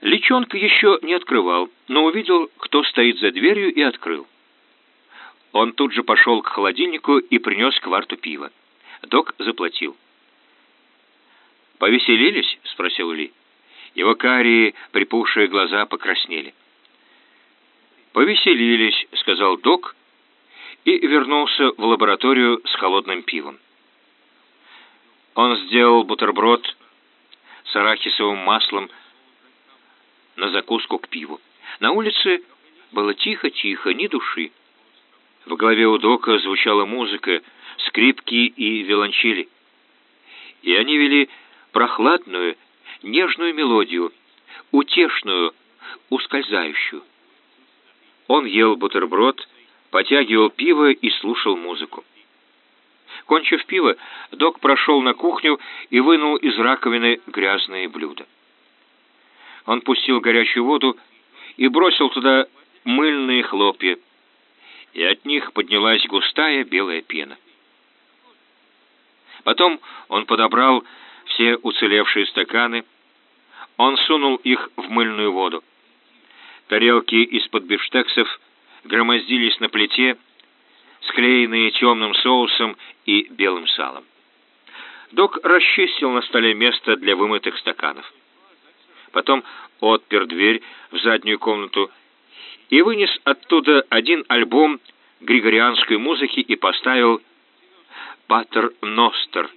Личонка еще не открывал, но увидел, кто стоит за дверью, и открыл. Он тут же пошел к холодильнику и принес кварту пива. Док заплатил. «Повеселились?» — спросил Ли. Его карие, припухшие глаза покраснели. «Повеселились», — сказал док и вернулся в лабораторию с холодным пивом. Он сделал бутерброд с арахисовым маслом на закуску к пиву. На улице было тихо-тихо, ни души. В голове у Дока звучала музыка, скрипки и виолончели. И они вели прохладную, нежную мелодию, утешную, ускользающую. Он ел бутерброд, потягивал пиво и слушал музыку. Кончив пиво, док прошел на кухню и вынул из раковины грязные блюда. Он пустил горячую воду и бросил туда мыльные хлопья, и от них поднялась густая белая пена. Потом он подобрал все уцелевшие стаканы, он сунул их в мыльную воду. Тарелки из-под бифштексов громоздились на плите, склеенные темным соусом и белым салом. Док расчистил на столе место для вымытых стаканов. Потом отпер дверь в заднюю комнату и вынес оттуда один альбом григорианской музыки и поставил «Патер Ностер»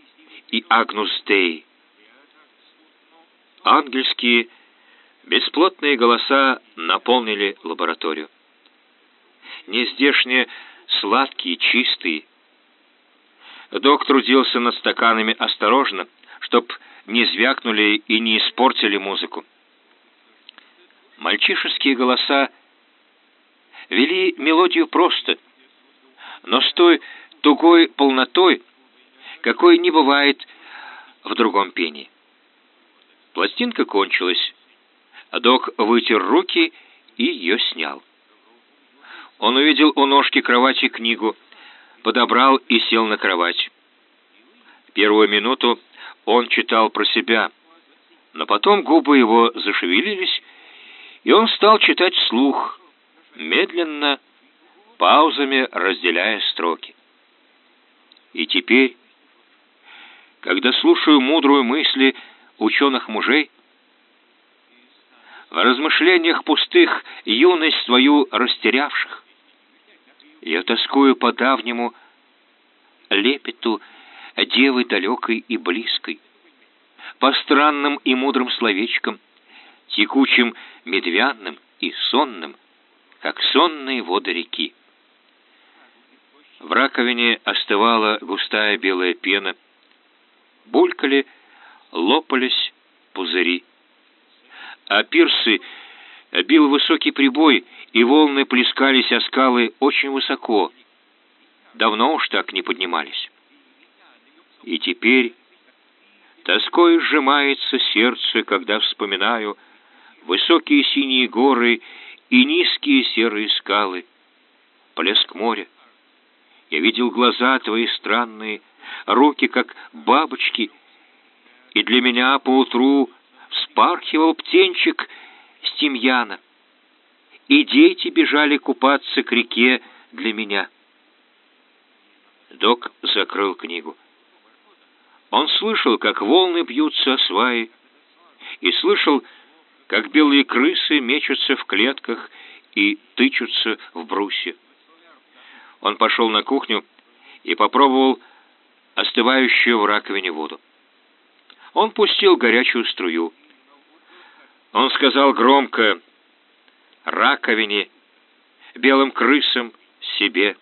и «Агнус Дей». Ангельские бесплотные голоса наполнили лабораторию. Нездешние, сладкие, чистые. Док трудился над стаканами осторожно, чтоб не звякнули и не испортили музыку. Мальчишеские голоса вели мелодию просто, но с той тугой полнотой, какой не бывает в другом пении. Пластинка кончилась, а док вытер руки и ее снял. Он увидел у ножки кровати книгу, подобрал и сел на кровать. Первую минуту он читал про себя, но потом губы его зашевелились, и он стал читать вслух, медленно, паузами разделяя строки. И теперь, когда слушаю мудрую мысли ученых мужей, в размышлениях пустых юность свою растерявших, я тоскую по давнему лепету девы далекой и близкой, по странным и мудрым словечкам, текучим медвяным и сонным, как сонные воды реки. В раковине остывала густая белая пена, булькали, лопались пузыри. А пирсы бил высокий прибой, и волны плескались о скалы очень высоко. Давно уж так не поднимались. И теперь тоской сжимается сердце, когда вспоминаю высокие синие горы и низкие серые скалы, плеск моря. Я видел глаза твои странные, руки, как бабочки, и для меня поутру вспархивал птенчик с тимьяна, и дети бежали купаться к реке для меня. Док закрыл книгу. Он слышал, как волны бьются о сваи, и слышал, как белые крысы мечутся в клетках и тычутся в брусья. Он пошел на кухню и попробовал остывающую в раковине воду. Он пустил горячую струю. Он сказал громко раковине, белым крысам, себе.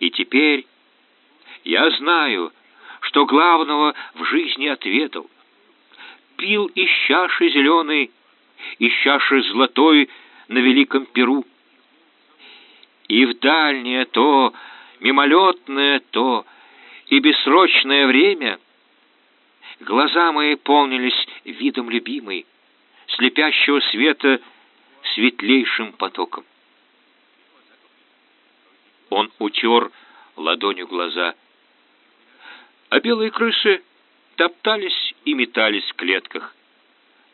И теперь я знаю, что главного в жизни ответил. Пил из чаши зеленой, из чаши золотой на великом перу. И в дальнее то, мимолетное то, и бессрочное время глаза мои полнились видом любимой, слепящего света светлейшим потоком. Он утер ладонью глаза, а белые крысы топтались и метались в клетках.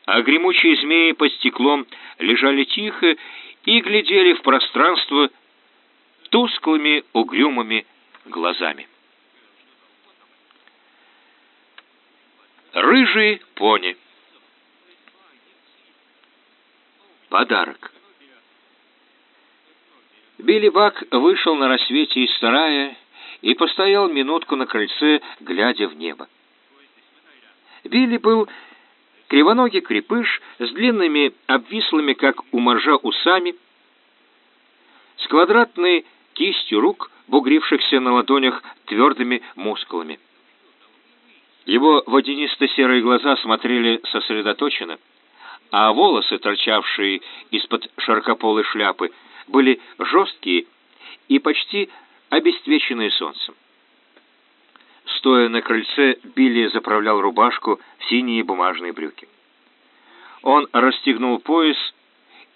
а гремучие змеи под стеклом лежали тихо и глядели в пространство тусклыми угрюмыми глазами. Рыжий пони Подарок Билли Бак вышел на рассвете из сарая и постоял минутку на крыльце, глядя в небо. Билли был кривоногий крепыш с длинными, обвислыми, как у моржа, усами, с квадратной кистью рук, бугрившихся на ладонях твердыми мускулами. Его водянисто-серые глаза смотрели сосредоточенно, а волосы, торчавшие из-под широкополой шляпы, были жесткие и почти обесцвеченные солнцем. Стоя на крыльце, Билли заправлял рубашку в синие бумажные брюки. Он расстегнул пояс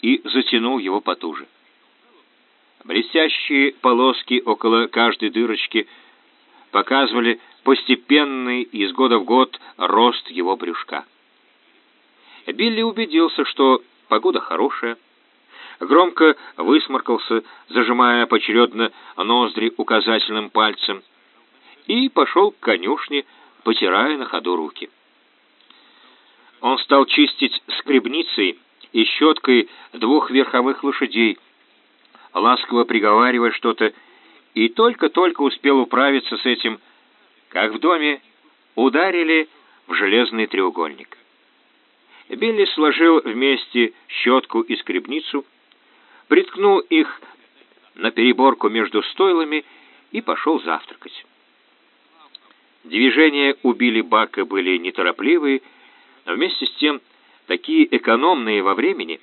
и затянул его потуже. Блестящие полоски около каждой дырочки показывали постепенный из года в год рост его брюшка. Билли убедился, что погода хорошая, громко высморкался, зажимая поочередно ноздри указательным пальцем, и пошел к конюшне, потирая на ходу руки. Он стал чистить скребницей и щеткой двух верховых лошадей, ласково приговаривая что-то, и только-только успел управиться с этим, как в доме ударили в железный треугольник. Билли сложил вместе щетку и скребницу, приткнул их на переборку между стойлами и пошел завтракать. Движения у Билли Бака были неторопливые, но вместе с тем такие экономные во времени,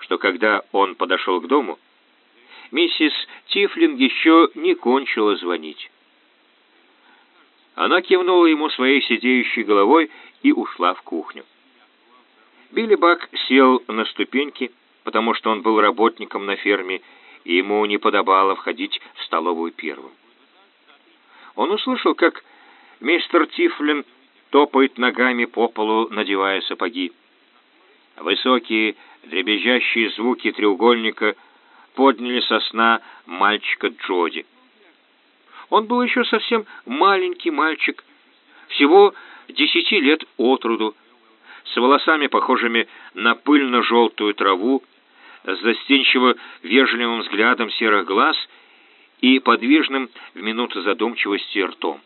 что когда он подошел к дому, миссис Тифлинг еще не кончила звонить. Она кивнула ему своей сидеющей головой и ушла в кухню. Билли Бак сел на ступеньки, потому что он был работником на ферме, и ему не подобало входить в столовую первым. Он услышал, как мистер Тифлин топает ногами по полу, надевая сапоги. Высокие, дребезжащие звуки треугольника подняли со сна мальчика Джоди. Он был еще совсем маленький мальчик, всего десяти лет от роду, с волосами, похожими на пыльно-желтую траву, с застенчиво вежливым взглядом серых глаз и подвижным в минуту задумчивости ртом.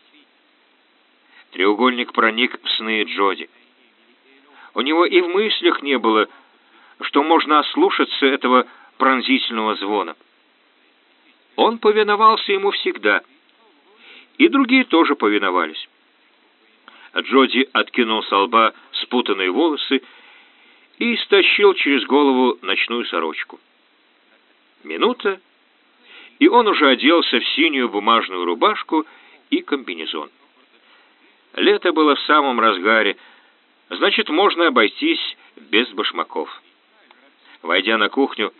Треугольник проник в сны Джоди. У него и в мыслях не было, что можно ослушаться этого пронзительного звона. Он повиновался ему всегда, и другие тоже повиновались. Джоди откинул со лба спутанные волосы и стащил через голову ночную сорочку. Минута, и он уже оделся в синюю бумажную рубашку и комбинезон. Лето было в самом разгаре, значит, можно обойтись без башмаков. Войдя на кухню,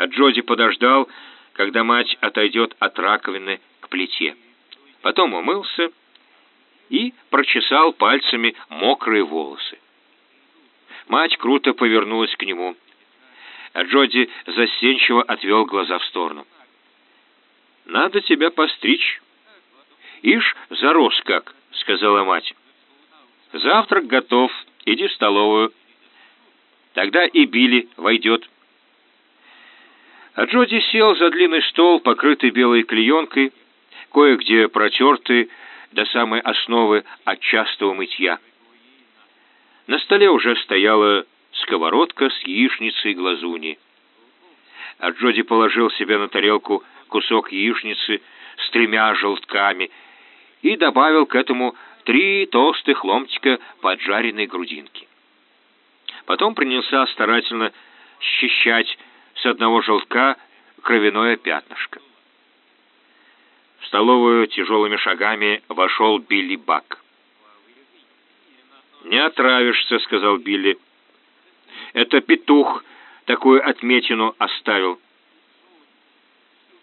Джоди подождал, когда мать отойдет от раковины к плите. Потом умылся и прочесал пальцами мокрые волосы. Мать круто повернулась к нему, Джоди застенчиво отвел глаза в сторону. «Надо тебя постричь». «Ишь, зарос как», — сказала мать. «Завтрак готов, иди в столовую. Тогда и Билли войдет». А Джоди сел за длинный стол, покрытый белой клеенкой, кое-где протертый до самой основы от частого мытья. На столе уже стояла сковородка с яичницей глазуни. А Джоди положил себе на тарелку кусок яичницы с тремя желтками и добавил к этому три толстых ломтика поджаренной грудинки. Потом принялся старательно счищать с одного желтка кровяное пятнышко. В столовую тяжелыми шагами вошел Билли Бак. «Не отравишься», — сказал Билли. «Это петух такую отметину оставил».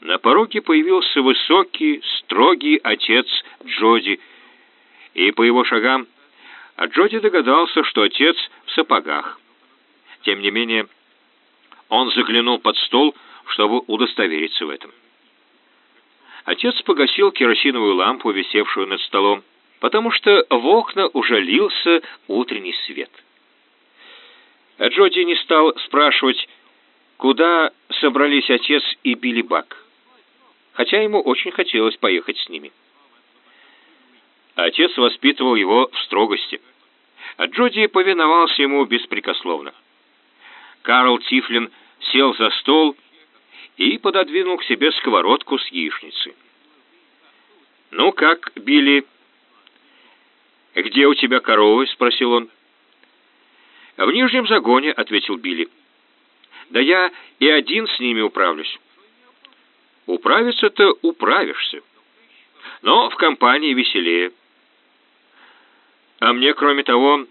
На пороге появился высокий, строгий отец Джоди, и по его шагам А Джоди догадался, что отец в сапогах. Тем не менее, он заглянул под стол, чтобы удостовериться в этом. Отец погасил керосиновую лампу, висевшую над столом, потому что в окна уже лился утренний свет. А Джоди не стал спрашивать, куда собрались отец и Билли Бак, хотя ему очень хотелось поехать с ними. Отец воспитывал его в строгости, а Джоди повиновался ему беспрекословно. Карл Тифлин сел за стол и пододвинул к себе сковородку с яичницей. «Ну как, Билли?» «Где у тебя коровы?» — спросил он. «В нижнем загоне», — ответил Билли. «Да я и один с ними управлюсь». «Управиться-то управишься. Но в компании веселее». «А мне, кроме того,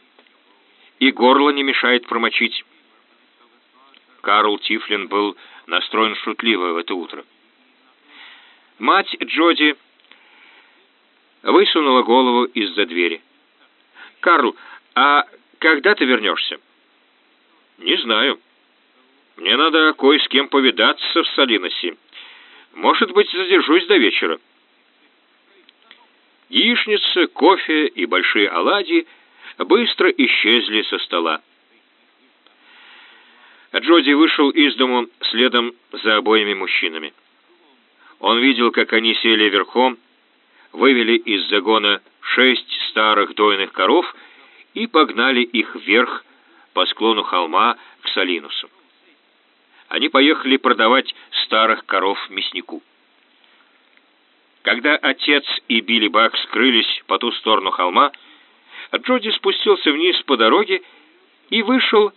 и горло не мешает промочить». Карл Тифлин был настроен шутливо в это утро. Мать Джоди высунула голову из-за двери. «Карл, а когда ты вернешься?» «Не знаю. Мне надо кое с кем повидаться в Салиносе. Может быть, задержусь до вечера». Яичница, кофе и большие оладьи быстро исчезли со стола. Джоди вышел из дому следом за обоими мужчинами. Он видел, как они сели верхом, вывели из загона шесть старых дойных коров и погнали их вверх по склону холма к Салинусу. Они поехали продавать старых коров мяснику. Когда отец и Билли Бак скрылись по ту сторону холма, Джоди спустился вниз по дороге и вышел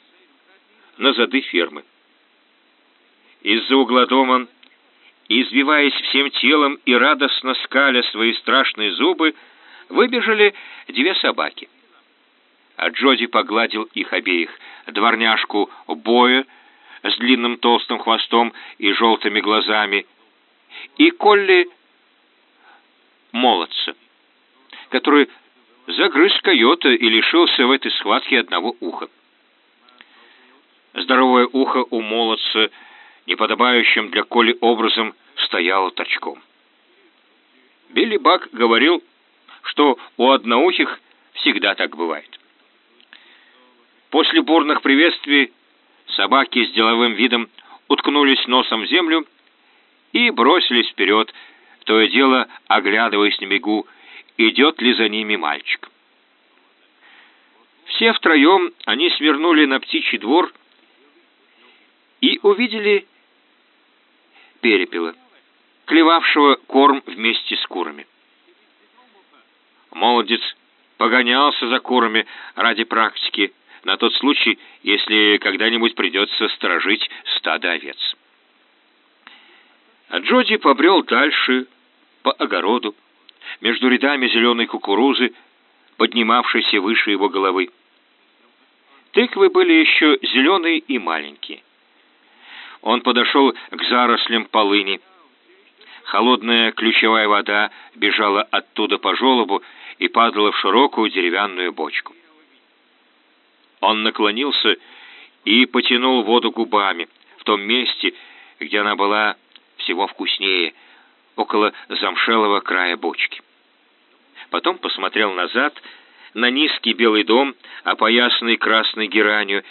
на зады фермы. Из-за угла дома, избиваясь всем телом и радостно скаля свои страшные зубы, выбежали две собаки. А Джоди погладил их обеих, дворняжку Боя с длинным толстым хвостом и желтыми глазами, и Колли Молодца, который загрыз койота и лишился в этой схватке одного уха. Здоровое ухо у молодца, неподобающим для Коли образом, стояло торчком. Билли Бак говорил, что у одноухих всегда так бывает. После бурных приветствий собаки с деловым видом уткнулись носом в землю и бросились вперед, то и дело оглядываясь на бегу, идет ли за ними мальчик. Все втроем они свернули на птичий двор и увидели перепела, клевавшего корм вместе с курами. Молодец погонялся за курами ради практики, на тот случай, если когда-нибудь придется сторожить стадо овец. А Джоди побрел дальше по огороду, между рядами зеленой кукурузы, поднимавшейся выше его головы. Тыквы были еще зеленые и маленькие. Он подошел к зарослям полыни. Холодная ключевая вода бежала оттуда по желобу и падала в широкую деревянную бочку. Он наклонился и потянул воду губами в том месте, где она была всего вкуснее, около замшелого края бочки. Потом посмотрел назад на низкий белый дом, опоясанный красной геранью,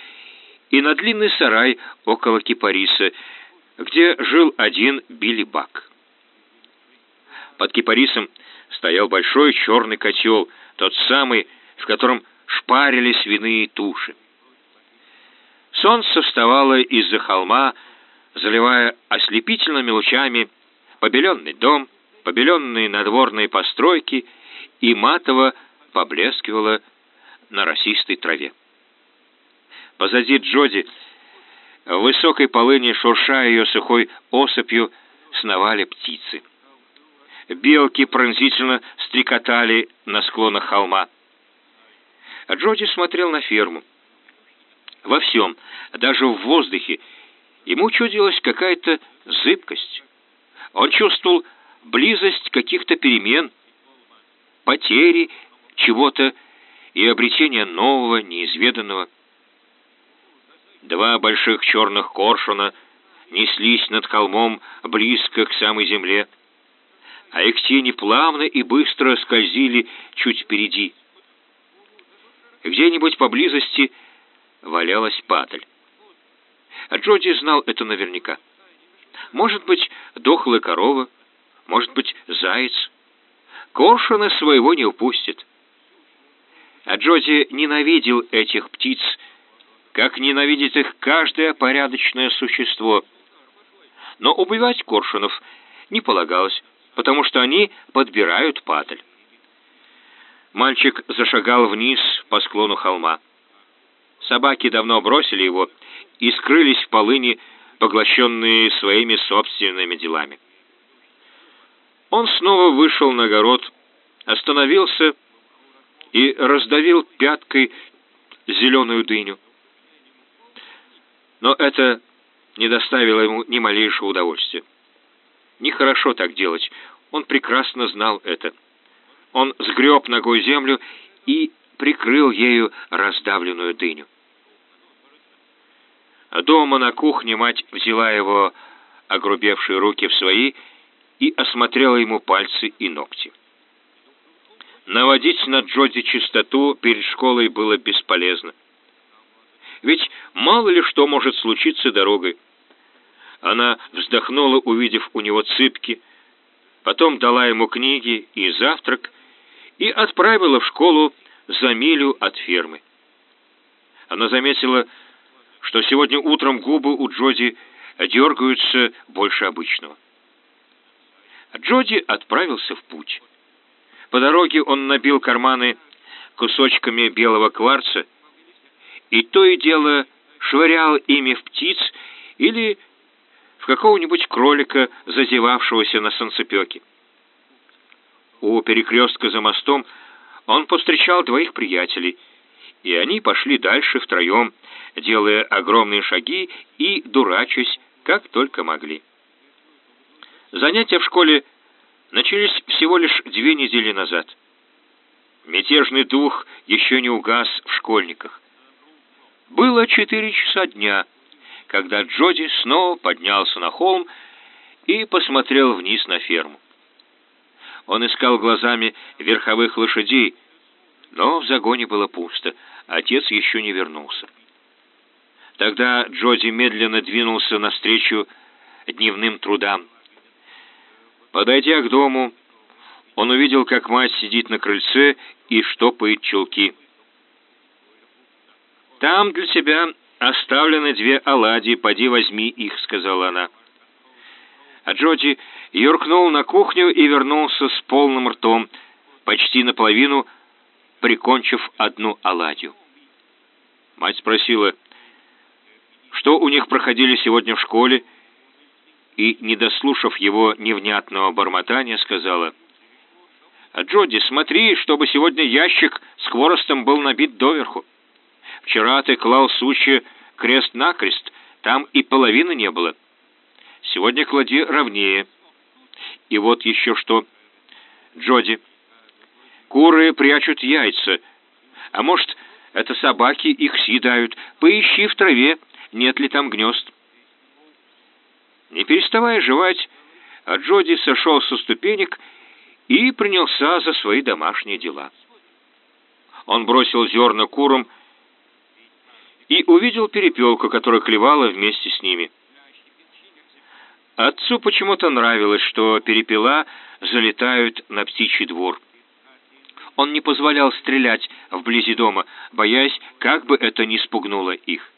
и на длинный сарай около кипариса, где жил один Билли Бак. Под кипарисом стоял большой черный котел, тот самый, в котором шпарили свиные туши. Солнце вставало из-за холма, заливая ослепительными лучами побеленный дом, побеленные надворные постройки и матово поблескивало на росистой траве. Позади Джоди, в высокой полыни, шурша ее сухой осыпью, сновали птицы. Белки пронзительно стрекотали на склонах холма. Джоди смотрел на ферму. Во всем, даже в воздухе, ему чудилась какая-то зыбкость. Он чувствовал близость каких-то перемен, потери чего-то и обретения нового, неизведанного. Два больших черных коршуна неслись над холмом близко к самой земле, а их тени плавно и быстро скользили чуть впереди. Где-нибудь поблизости валялась падаль. А Джоди знал это наверняка. Может быть, дохлая корова, может быть, заяц. Коршуна своего не упустит. А Джоди ненавидел этих птиц, как ненавидит их каждое порядочное существо. Но убивать коршунов не полагалось, потому что они подбирают падаль. Мальчик зашагал вниз по склону холма. Собаки давно бросили его и скрылись в полыни, поглощенные своими собственными делами. Он снова вышел на огород, остановился и раздавил пяткой зеленую дыню. Но это не доставило ему ни малейшего удовольствия. Нехорошо так делать, он прекрасно знал это. Он сгреб ногой землю и прикрыл ею раздавленную дыню. А дома на кухне мать взяла его огрубевшие руки в свои и осмотрела ему пальцы и ногти. Наводить на Джоди чистоту перед школой было бесполезно. Ведь мало ли что может случиться дорогой. Она вздохнула, увидев у него цыпки, потом дала ему книги и завтрак и отправила в школу за милю от фермы. Она заметила, что сегодня утром губы у Джоди дергаются больше обычного. Джоди отправился в путь. По дороге он набил карманы кусочками белого кварца и то и дело швырял ими в птиц или в какого-нибудь кролика, зазевавшегося на солнцепеке. У перекрестка за мостом он повстречал двоих приятелей, и они пошли дальше втроем, делая огромные шаги и дурачась, как только могли. Занятия в школе начались всего лишь две недели назад. Мятежный дух еще не угас в школьниках. Было четыре часа дня, когда Джоди снова поднялся на холм и посмотрел вниз на ферму. Он искал глазами верховых лошадей, но в загоне было пусто, отец еще не вернулся. Тогда Джоди медленно двинулся навстречу дневным трудам. Подойдя к дому, он увидел, как мать сидит на крыльце и штопает чулки. «Там для тебя оставлены две оладьи, поди возьми их», — сказала она. А Джоди юркнул на кухню и вернулся с полным ртом, почти наполовину прикончив одну оладью. Мать спросила, что у них проходили сегодня в школе, и, не дослушав его невнятного бормотания, сказала, «А «Джоди, смотри, чтобы сегодня ящик с хворостом был набит доверху. Вчера ты клал сучья крест-накрест, там и половины не было. Сегодня клади ровнее. И вот еще что. Джоди, куры прячут яйца, а может, это собаки их съедают. Поищи в траве, нет ли там гнезд. Не переставая жевать, Джоди сошел со ступенек и принялся за свои домашние дела. Он бросил зерна курам и увидел перепелку, которая клевала вместе с ними. Отцу почему-то нравилось, что перепела залетают на птичий двор. Он не позволял стрелять вблизи дома, боясь, как бы это ни спугнуло их.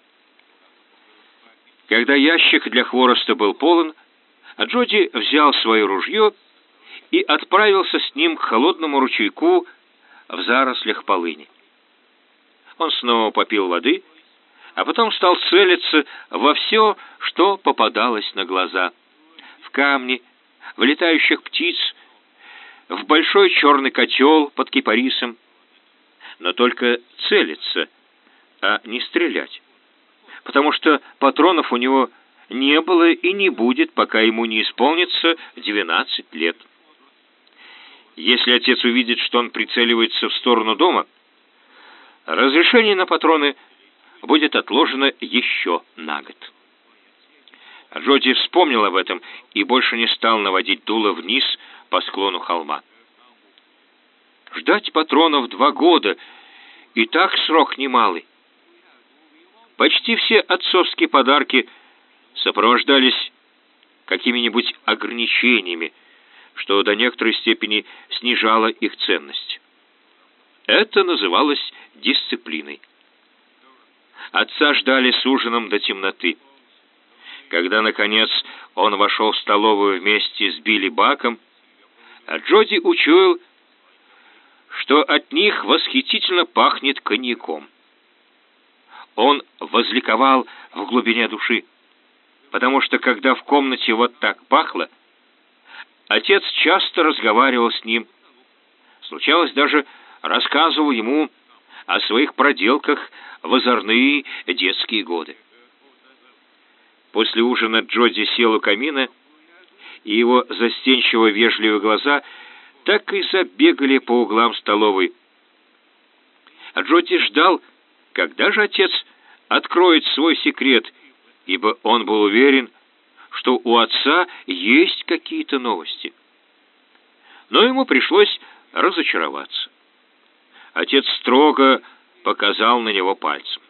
Когда ящик для хвороста был полон, Джоди взял свое ружье и отправился с ним к холодному ручейку в зарослях полыни. Он снова попил воды, а потом стал целиться во все, что попадалось на глаза. В камни, в летающих птиц, в большой черный котел под кипарисом. Но только целиться, а не стрелять потому что патронов у него не было и не будет, пока ему не исполнится 12 лет. Если отец увидит, что он прицеливается в сторону дома, Разрешение на патроны будет отложено еще на год. Джоди вспомнил об этом и больше не стал наводить дуло вниз по склону холма. Ждать патронов два года, и так срок немалый. Почти все отцовские подарки сопровождались какими-нибудь ограничениями, что до некоторой степени снижало их ценность. Это называлось дисциплиной. Отца ждали с ужином до темноты. Когда, наконец, он вошел в столовую вместе с Билли Баком, а Джоди учуял, что от них восхитительно пахнет коньяком. Он возликовал в глубине души, потому что, когда в комнате вот так пахло, отец часто разговаривал с ним, случалось даже рассказывал ему о своих проделках в озорные детские годы. После ужина Джоди сел у камина, и его застенчиво вежливые глаза так и забегали по углам столовой. А Джоди ждал, когда же отец откроет свой секрет, ибо он был уверен, что у отца есть какие-то новости. Но ему пришлось разочароваться. Отец строго показал на него пальцем.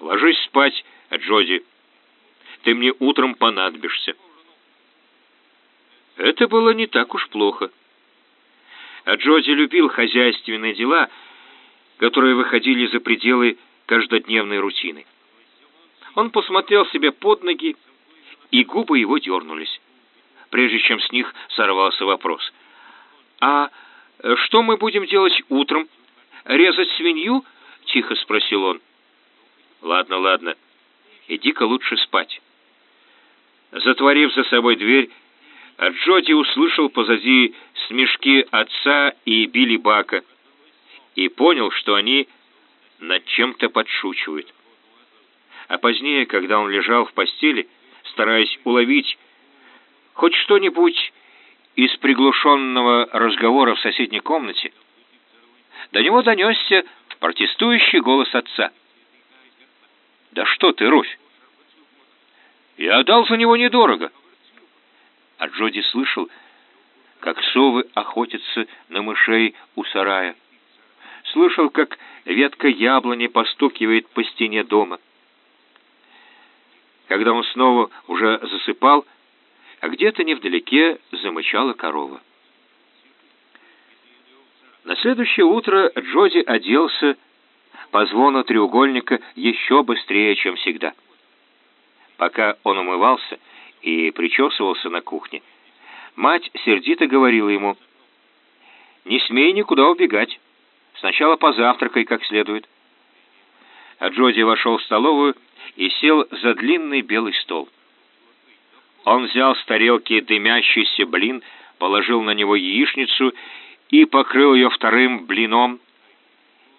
«Ложись спать, Джоди. Ты мне утром понадобишься». Это было не так уж плохо. А Джоди любил хозяйственные дела, которые выходили за пределы каждодневной рутины. Он посмотрел себе под ноги, и губы его дернулись, прежде чем с них сорвался вопрос. «А что мы будем делать утром?» Резать свинью?» — тихо спросил он. «Ладно, ладно. Иди-ка лучше спать». Затворив за собой дверь, Джоди услышал позади смешки отца и Билли Бака и понял, что они над чем-то подшучивают. А позднее, когда он лежал в постели, стараясь уловить хоть что-нибудь из приглушенного разговора в соседней комнате, до него донесся протестующий голос отца. «Да что ты, Руфь! Я дал за него недорого!» А Джоди слышал, как совы охотятся на мышей у сарая. Слышал, как ветка яблони постукивает по стене дома. Когда он снова уже засыпал, а где-то невдалеке замычала корова. На следующее утро Джоди оделся по звону треугольника еще быстрее, чем всегда. Пока он умывался и причесывался на кухне, мать сердито говорила ему, «Не смей никуда убегать. Сначала позавтракай как следует». А Джоди вошел в столовую и сел за длинный белый стол. Он взял с тарелки дымящийся блин, положил на него яичницу и покрыл ее вторым блином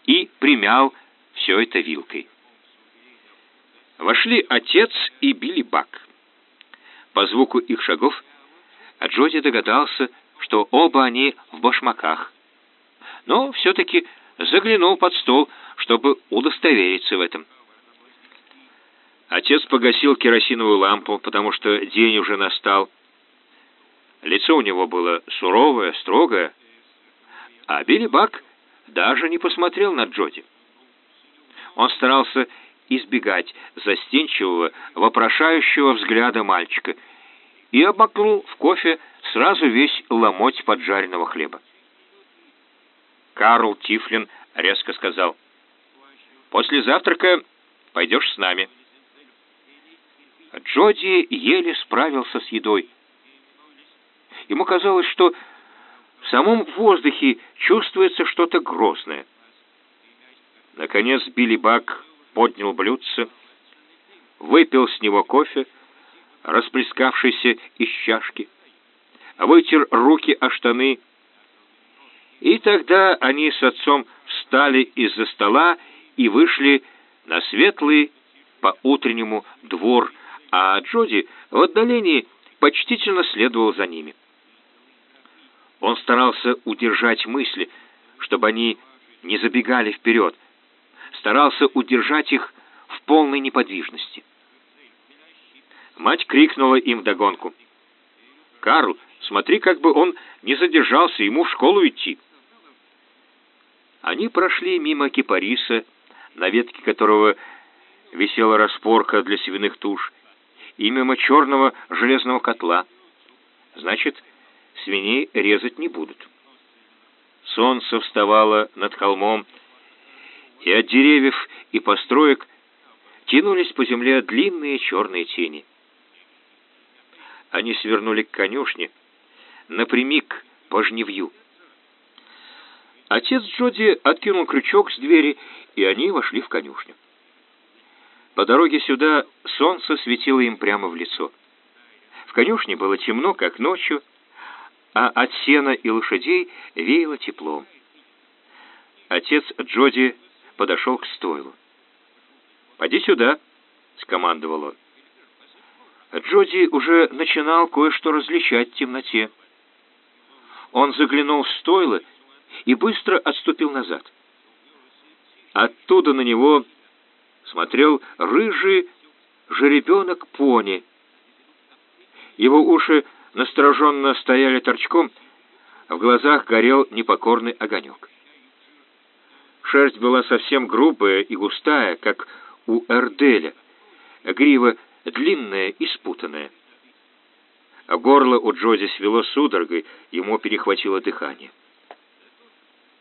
и примял все это вилкой. Вошли отец и Билли Бак. По звуку их шагов Джоди догадался, что оба они в башмаках, но все-таки заглянул под стол, чтобы удостовериться в этом. Отец погасил керосиновую лампу, потому что день уже настал. Лицо у него было суровое, строгое, а Билли Бак даже не посмотрел на Джоди. Он старался избегать застенчивого, вопрошающего взгляда мальчика и обмакнул в кофе сразу весь ломоть поджаренного хлеба. Карл Тифлин резко сказал, «После завтрака пойдешь с нами». Джоди еле справился с едой. Ему казалось, что в самом воздухе чувствуется что-то грозное. Наконец Билли Бак поднял блюдце, выпил с него кофе, расплескавшийся из чашки, вытер руки о штаны, и тогда они с отцом встали из-за стола и вышли на светлый по-утреннему двор, а Джоди в отдалении почтительно следовал за ними. Он старался удержать мысли, чтобы они не забегали вперед, старался удержать их в полной неподвижности. Мать крикнула им вдогонку. «Карл, смотри, как бы он не задержался, ему в школу идти». Они прошли мимо кипариса, на ветке которого висела распорка для свиных туш, и мимо черного железного котла. Значит, свиней резать не будут. Солнце вставало над холмом, и от деревьев и построек тянулись по земле длинные черные тени. Они свернули к конюшне, напрямик по жневью. Отец Джоди откинул крючок с двери, и они вошли в конюшню. По дороге сюда солнце светило им прямо в лицо. В конюшне было темно, как ночью, а от сена и лошадей веяло теплом. Отец Джоди подошел к стойлу. «Поди сюда», — скомандовал он. Джоди уже начинал кое-что различать в темноте. Он заглянул в стойло и быстро отступил назад. Оттуда на него смотрел рыжий жеребенок пони. Его уши настороженно стояли торчком, в глазах горел непокорный огонек. Шерсть была совсем грубая и густая, как у Эрделя, грива длинная и спутанная. А горло у Джози свело судорогой, ему перехватило дыхание.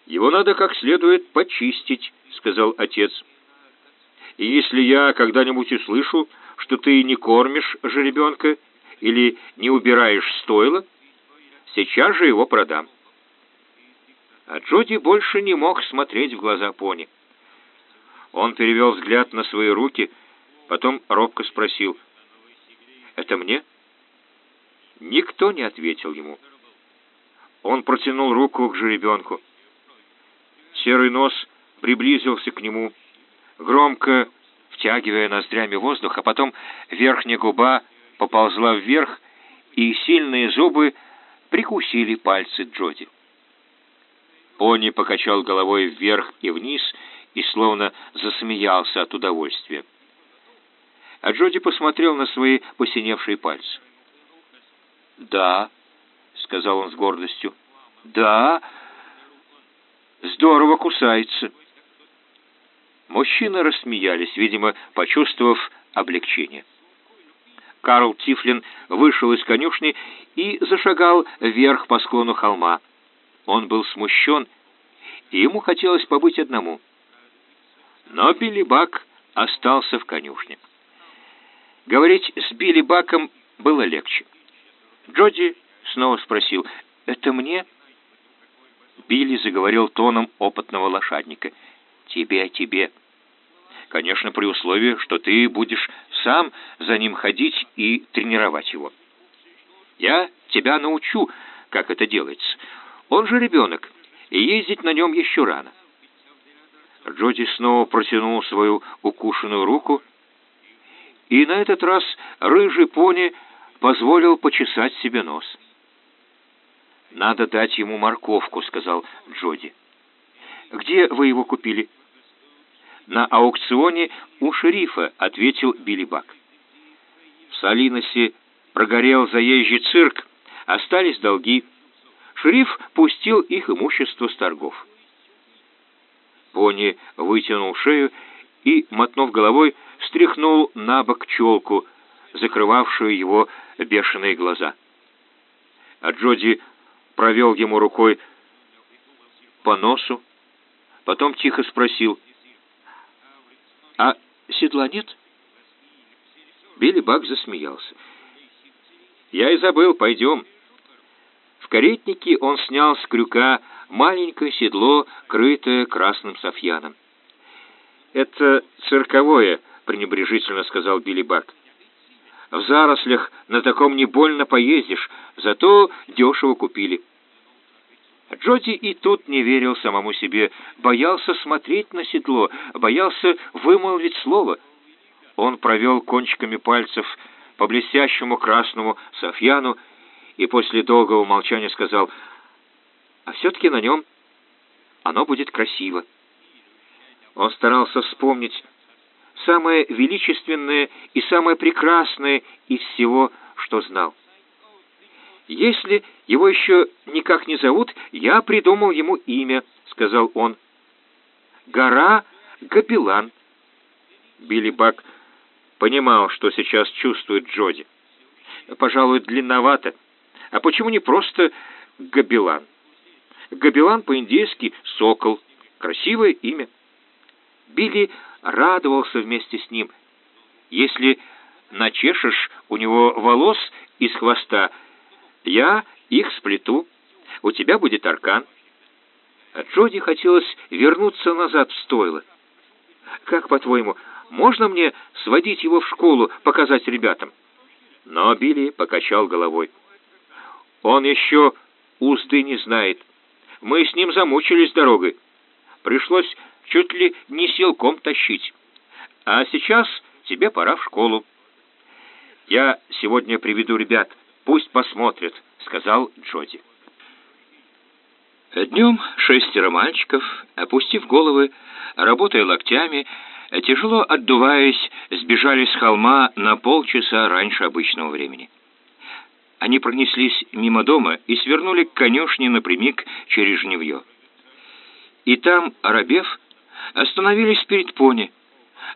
«Его надо как следует почистить», — сказал отец. «И если я когда-нибудь услышу, что ты не кормишь жеребенка или не убираешь стойла, сейчас же его продам». А Джоди больше не мог смотреть в глаза пони. Он перевел взгляд на свои руки, потом робко спросил, «Это мне?» Никто не ответил ему. Он протянул руку к жеребенку. Серый нос приблизился к нему, громко втягивая ноздрями воздух, а потом верхняя губа поползла вверх, и сильные зубы прикусили пальцы Джоди. Пони покачал головой вверх и вниз и словно засмеялся от удовольствия. А Джоди посмотрел на свои посиневшие пальцы. «Да», — сказал он с гордостью, — «да, здорово кусается». Мужчины рассмеялись, видимо, почувствовав облегчение. Карл Тифлин вышел из конюшни и зашагал вверх по склону холма. Он был смущен, и ему хотелось побыть одному. Но Билли Бак остался в конюшне. Говорить с Билли Баком было легче. Джоди снова спросил, «Это мне?» Билли заговорил тоном опытного лошадника. «Тебе, тебе». Конечно, при условии, что ты будешь сам за ним ходить и тренировать его. Я тебя научу, как это делается. Он же ребенок, и ездить на нем еще рано. Джоди снова протянул свою укушенную руку, и на этот раз рыжий пони позволил почесать себе нос. «Надо дать ему морковку», — сказал Джоди. «Где вы его купили?» «На аукционе у шерифа», — ответил Билли Бак. «В Салиносе прогорел заезжий цирк, остались долги». Шериф пустил их имущество с торгов. Пони вытянул шею и, мотнув головой, стряхнул на бок челку, закрывавшую его бешеные глаза. А Джоди провел ему рукой по носу, потом тихо спросил, «А седла нет?» Билли Бак засмеялся. «Я и забыл, пойдем». В каретнике он снял с крюка маленькое седло, крытое красным софьяном. «Это цирковое», — пренебрежительно сказал Билли Бак. «В зарослях на таком не больно поездишь, зато дешево купили». Джоди и тут не верил самому себе, боялся смотреть на седло, боялся вымолвить слово. Он провел кончиками пальцев по блестящему красному софьяну и после долгого молчания сказал, «А все-таки на нем оно будет красиво». Он старался вспомнить самое величественное и самое прекрасное из всего, что знал. «Если его еще никак не зовут, я придумал ему имя», — сказал он. «Гора Гапилан». Билли Бак понимал, что сейчас чувствует Джоди. «Пожалуй, длинновато. А почему не просто Габилан?» «Габилан по-индейски — сокол. Красивое имя». Билли радовался вместе с ним. «Если начешешь у него волос из хвоста, я их сплету. У тебя будет аркан». А Джоди хотелось вернуться назад в стойло. «Как, по-твоему, можно мне сводить его в школу, показать ребятам?» Но Билли покачал головой. «Он еще узды не знает. Мы с ним замучились дорогой. Пришлось чуть ли не силком тащить. А сейчас тебе пора в школу». «Я сегодня приведу ребят, пусть посмотрят», — сказал Джоди. Днем шестеро мальчиков, опустив головы, работая локтями, тяжело отдуваясь, сбежали с холма на полчаса раньше обычного времени. Они пронеслись мимо дома и свернули к конюшне напрямик через жневье. И там, оробев, остановились перед пони,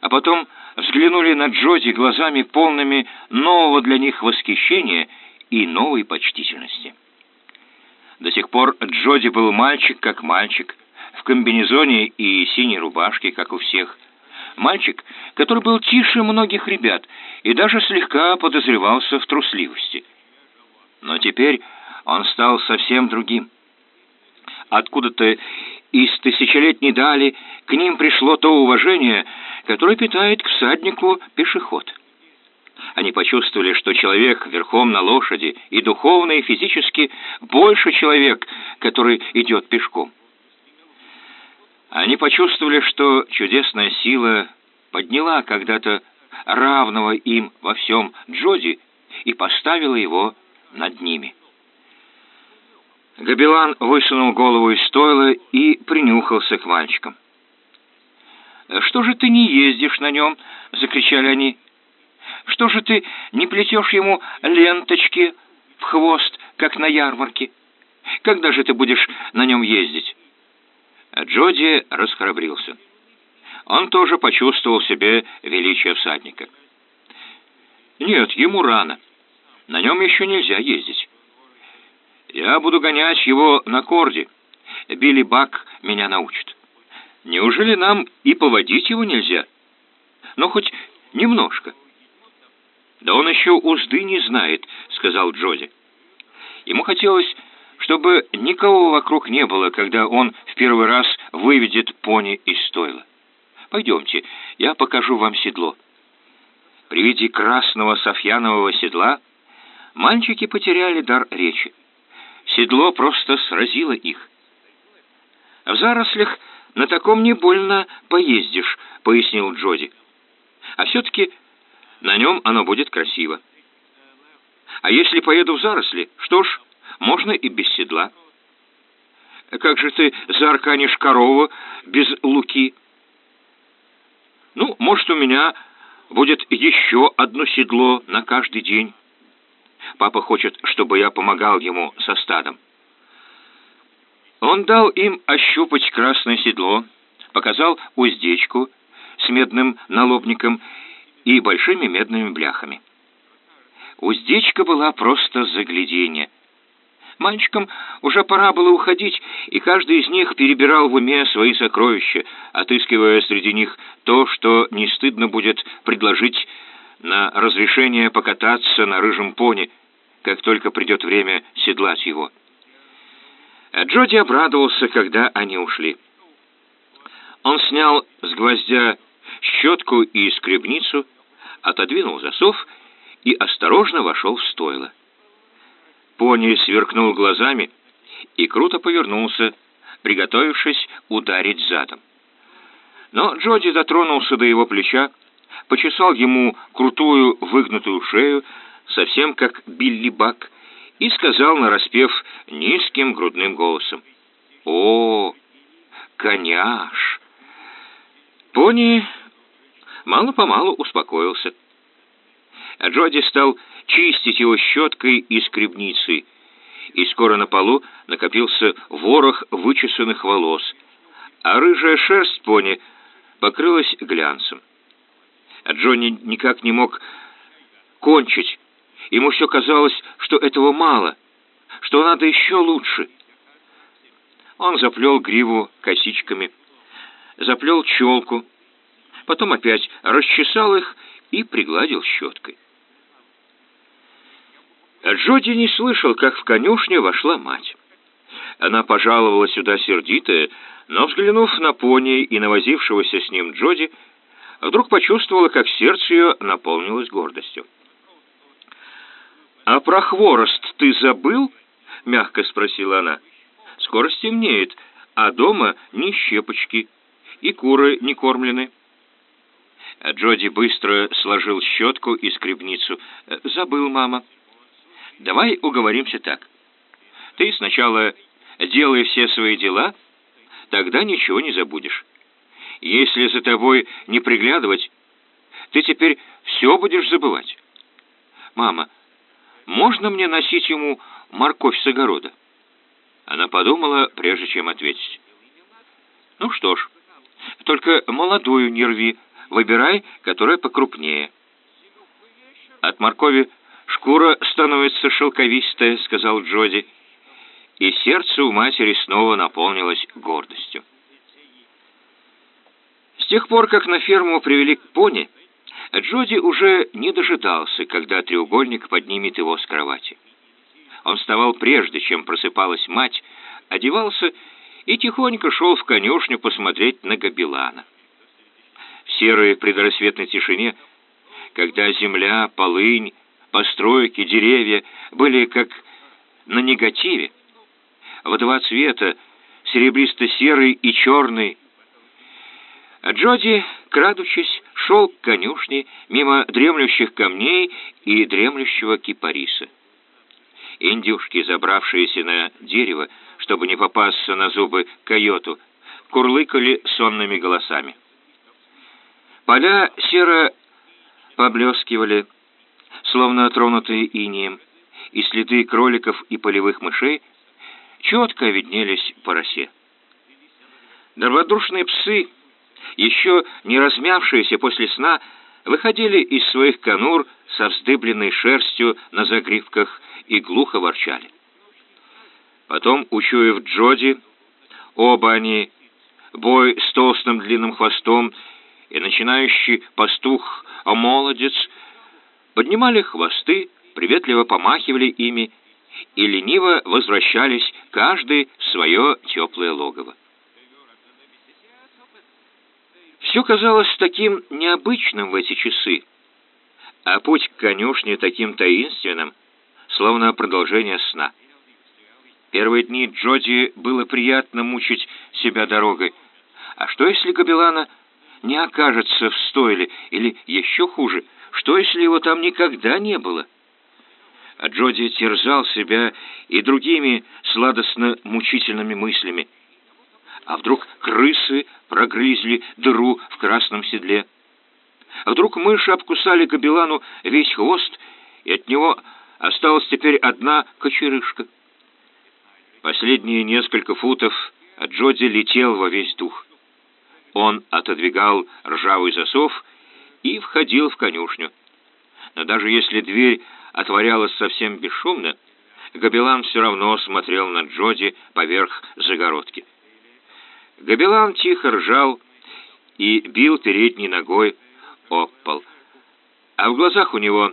а потом взглянули на Джоди глазами полными нового для них восхищения и новой почтительности. До сих пор Джоди был мальчик как мальчик, в комбинезоне и синей рубашке, как у всех. Мальчик, который был тише многих ребят и даже слегка подозревался в трусливости. Но теперь он стал совсем другим. Откуда-то из тысячелетней дали к ним пришло то уважение, которое питает к всаднику пешеход. Они почувствовали, что человек верхом на лошади и духовно, и физически больше человек, который идет пешком. Они почувствовали, что чудесная сила подняла когда-то равного им во всем Джоди и поставила его над ними. Габилан высунул голову из стойла и принюхался к мальчикам. «Что же ты не ездишь на нем?» — закричали они. Что же ты не плетешь ему ленточки в хвост, как на ярмарке? Когда же ты будешь на нем ездить?» Джоди расхрабрился. Он тоже почувствовал в себе величие всадника. «Нет, ему рано. На нем еще нельзя ездить. Я буду гонять его на корде. Билли Бак меня научит. Неужели нам и поводить его нельзя? Но хоть немножко». «Да он еще узды не знает», — сказал Джоди. Ему хотелось, чтобы никого вокруг не было, когда он в первый раз выведет пони из стойла. «Пойдемте, я покажу вам седло». При виде красного софьянового седла мальчики потеряли дар речи. Седло просто сразило их. «В зарослях на таком не больно поездишь», — пояснил Джоди. «А все-таки на нем оно будет красиво. А если поеду в заросли, что ж, можно и без седла. Как же ты заарканишь корову без луки? Ну, может, у меня будет еще одно седло на каждый день. Папа хочет, чтобы я помогал ему со стадом. Он дал им ощупать красное седло, показал уздечку с медным налобником и большими медными бляхами. Уздечка была просто загляденье. Мальчикам уже пора было уходить, и каждый из них перебирал в уме свои сокровища, отыскивая среди них то, что не стыдно будет предложить на разрешение покататься на рыжем пони, как только придет время седлать его. Джоди обрадовался, когда они ушли. Он снял с гвоздя щетку и скребницу, отодвинул засов и осторожно вошел в стойло. Пони сверкнул глазами и круто повернулся, приготовившись ударить задом. Но Джоди дотронулся до его плеча, почесал ему крутую выгнутую шею, совсем как Билли Бак, и сказал, нараспев низким грудным голосом, «О, коняш!» Пони мало-помалу успокоился. Джоди стал чистить его щеткой и скребницей, и скоро на полу накопился ворох вычесанных волос, а рыжая шерсть пони покрылась глянцем. Джонни никак не мог кончить. Ему все казалось, что этого мало, что надо еще лучше. Он заплел гриву косичками, заплел челку, потом опять расчесал их и пригладил щеткой. Джоди не слышал, как в конюшню вошла мать. Она пожаловала сюда сердитая, но, взглянув на пони и навозившегося с ним Джоди, вдруг почувствовала, как сердце ее наполнилось гордостью. «А про хворост ты забыл?» — мягко спросила она. «Скоро стемнеет, а дома ни щепочки, и куры не кормлены». Джоди быстро сложил щетку и скребницу. «Забыл, мама». Давай уговоримся так. Ты сначала делай все свои дела, тогда ничего не забудешь. Если за тобой не приглядывать, ты теперь все будешь забывать. Мама, можно мне носить ему морковь с огорода? Она подумала, прежде чем ответить. Ну что ж, только молодую не рви, выбирай, которая покрупнее. От моркови «Шкура становится шелковистая», — сказал Джоди, и сердце у матери снова наполнилось гордостью. С тех пор, как на ферму привели к пони, Джоди уже не дожидался, когда треугольник поднимет его с кровати. Он вставал прежде, чем просыпалась мать, одевался и тихонько шел в конюшню посмотреть на Габилана. Серой предрассветной тишине, когда земля, полынь, постройки, деревья были как на негативе. В два цвета, серебристо-серый и черный. А Джоди, крадучись, шел к конюшне мимо дремлющих камней и дремлющего кипариса. Индюшки, забравшиеся на дерево, чтобы не попасться на зубы койоту, курлыкали сонными голосами. Поля серо поблескивали, словно тронутые инием, и следы кроликов и полевых мышей четко виднелись по росе. Добродушные псы, еще не размявшиеся после сна, выходили из своих конур со вздыбленной шерстью на загривках и глухо ворчали. Потом, учуяв Джоди, оба они, бой с толстым длинным хвостом и начинающий пастух, а молодец, поднимали хвосты, приветливо помахивали ими и лениво возвращались каждый в свое теплое логово. Все казалось таким необычным в эти часы, а путь к конюшне таким таинственным, словно продолжение сна. Первые дни Джоди было приятно мучить себя дорогой. А что, если Габелана не окажется в стойле, или еще хуже — что, если его там никогда не было? А Джоди терзал себя и другими сладостно-мучительными мыслями. А вдруг крысы прогрызли дыру в красном седле? А вдруг мыши обкусали Кабелану весь хвост, и от него осталась теперь одна кочерышка? Последние несколько футов Джоди летел во весь дух. Он отодвигал ржавый засов и входил в конюшню. Но даже если дверь отворялась совсем бесшумно, Габелан все равно смотрел на Джоди поверх загородки. Габелан тихо ржал и бил передней ногой об пол, а в глазах у него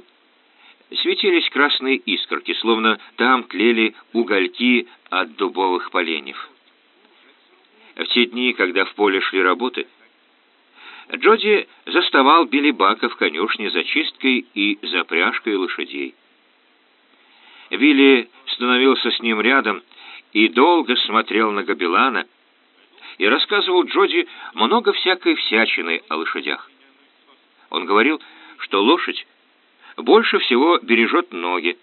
светились красные искорки, словно там тлели угольки от дубовых поленьев. В те дни, когда в поле шли работы, Джоди заставал Билли Бака в конюшне за чисткой и запряжкой лошадей. Вилли становился с ним рядом и долго смотрел на Габелана и рассказывал Джоди много всякой всячины о лошадях. Он говорил, что лошадь больше всего бережет ноги,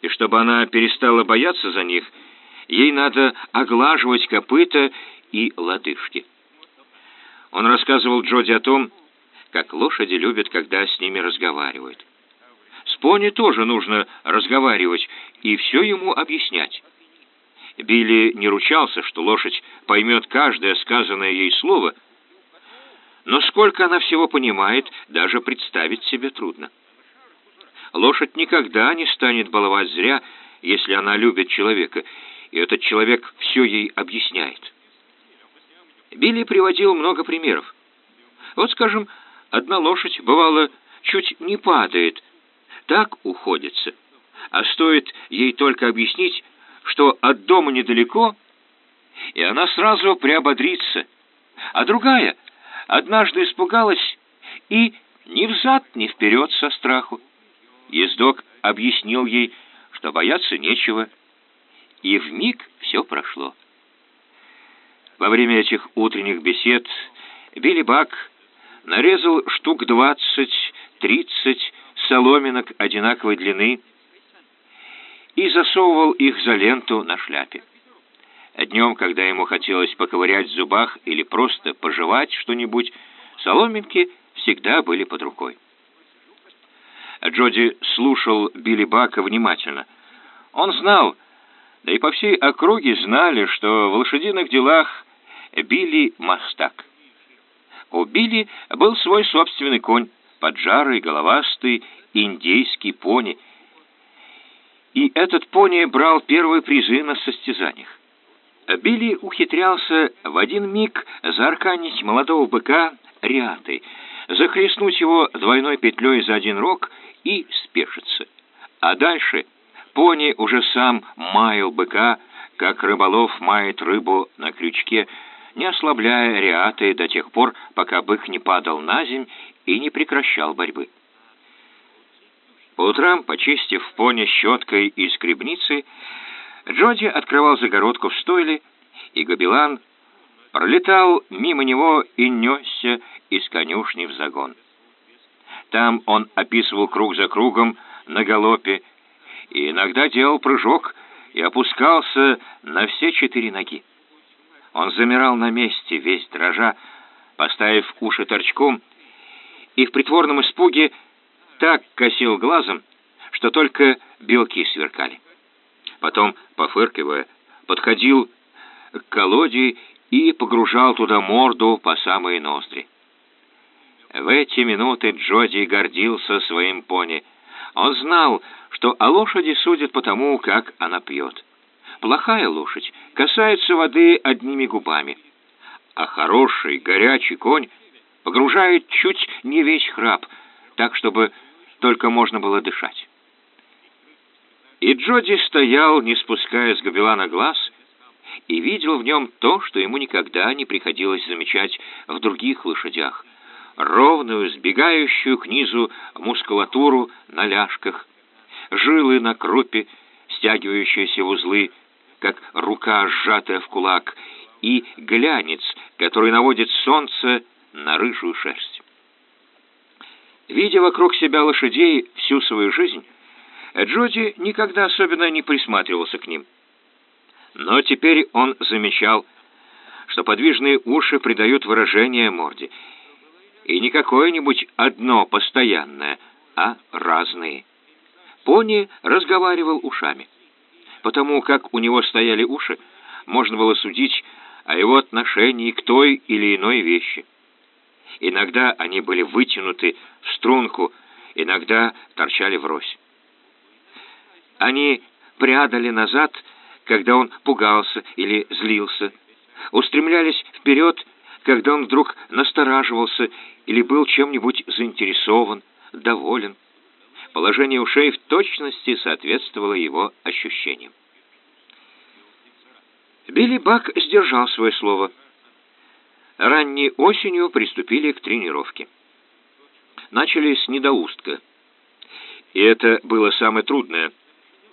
и чтобы она перестала бояться за них, ей надо оглаживать копыта и лодыжки. Он рассказывал Джоди о том, как лошади любят, когда с ними разговаривают. С пони тоже нужно разговаривать и все ему объяснять. Билли не ручался, что лошадь поймет каждое сказанное ей слово, но сколько она всего понимает, даже представить себе трудно. Лошадь никогда не станет баловать зря, если она любит человека, и этот человек все ей объясняет. Билли приводил много примеров. Вот, скажем, одна лошадь, бывало, чуть не падает, так уходится. А стоит ей только объяснить, что от дома недалеко, и она сразу приободрится. А другая однажды испугалась и ни взад, ни вперед со страху. Ездок объяснил ей, что бояться нечего, и в миг все прошло. Во время этих утренних бесед Билли Бак нарезал штук двадцать-тридцать соломинок одинаковой длины и засовывал их за ленту на шляпе. Днем, когда ему хотелось поковырять в зубах или просто пожевать что-нибудь, соломинки всегда были под рукой. Джоди слушал Билли Бака внимательно. Он знал, да и по всей округе знали, что в лошадиных делах Билли мастак. У Билли был свой собственный конь, поджарый, головастый, индейский пони. И этот пони брал первые призы на состязаниях. Билли ухитрялся в один миг заарканить молодого быка риатой, захлестнуть его двойной петлей за один рог и спешиться. А дальше пони уже сам маял быка, как рыболов мает рыбу на крючке, не ослабляя риаты до тех пор, пока бык не падал на земь и не прекращал борьбы. По утрам, почистив пони щеткой и скребницей, Джоди открывал загородку в стойле, и Габилан пролетал мимо него и несся из конюшни в загон. Там он описывал круг за кругом на галопе и иногда делал прыжок и опускался на все четыре ноги. Он замирал на месте, весь дрожа, поставив уши торчком, и в притворном испуге так косил глазом, что только белки сверкали. Потом, пофыркивая, подходил к колоде и погружал туда морду по самые ноздри. В эти минуты Джоди гордился своим пони. Он знал, что о лошади судят по тому, как она пьет. Плохая лошадь касается воды одними губами, а хороший горячий конь погружает чуть не весь храп, так, чтобы только можно было дышать. И Джоди стоял, не спуская с Габелана глаз, и видел в нем то, что ему никогда не приходилось замечать в других лошадях. Ровную, сбегающую к низу мускулатуру на ляжках, жилы на крупе, стягивающиеся в узлы, как рука, сжатая в кулак, и глянец, который наводит солнце на рыжую шерсть. Видя вокруг себя лошадей всю свою жизнь, Джоди никогда особенно не присматривался к ним. Но теперь он замечал, что подвижные уши придают выражение морде, и не какое-нибудь одно постоянное, а разные. Пони разговаривал ушами. Потому как у него стояли уши, можно было судить о его отношении к той или иной вещи. Иногда они были вытянуты в струнку, иногда торчали врозь. Они прядали назад, когда он пугался или злился, устремлялись вперед, когда он вдруг настораживался или был чем-нибудь заинтересован, доволен. Положение ушей в точности соответствовало его ощущениям. Билли Бак сдержал свое слово — ранней осенью приступили к тренировке. Начали с недоустка. И это было самое трудное,